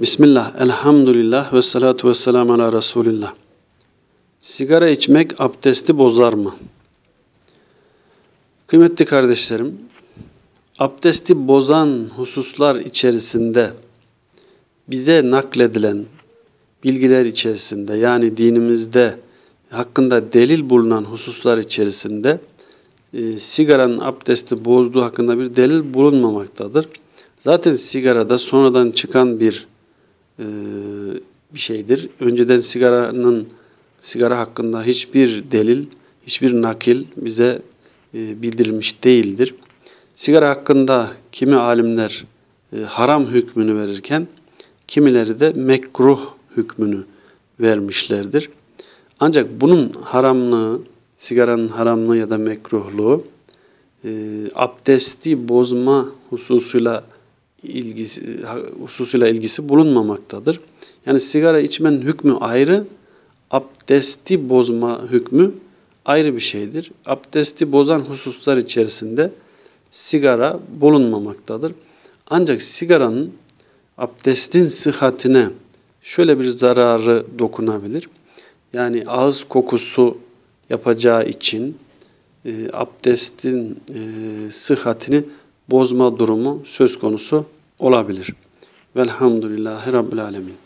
Bismillah, elhamdülillah ve salatu ve selamu ala Resulillah. Sigara içmek abdesti bozar mı? Kıymetli kardeşlerim, abdesti bozan hususlar içerisinde bize nakledilen bilgiler içerisinde yani dinimizde hakkında delil bulunan hususlar içerisinde e, sigaranın abdesti bozduğu hakkında bir delil bulunmamaktadır. Zaten sigarada sonradan çıkan bir e, bir şeydir. Önceden sigaranın sigara hakkında hiçbir delil, hiçbir nakil bize e, bildirilmiş değildir. Sigara hakkında kimi alimler e, haram hükmünü verirken kimileri de mekruh hükmünü vermişlerdir. Ancak bunun haramlığı, sigaranın haramlığı ya da mekruhluğu e, abdesti bozma hususuyla ilgisi hususuyla ilgisi bulunmamaktadır. Yani sigara içmenin hükmü ayrı, abdesti bozma hükmü ayrı bir şeydir. Abdesti bozan hususlar içerisinde sigara bulunmamaktadır. Ancak sigaranın abdestin sıhhatine şöyle bir zararı dokunabilir. Yani ağız kokusu yapacağı için e, abdestin e, sıhhatini bozma durumu söz konusu olabilir. Velhamdülillahi Rabbil Alemin.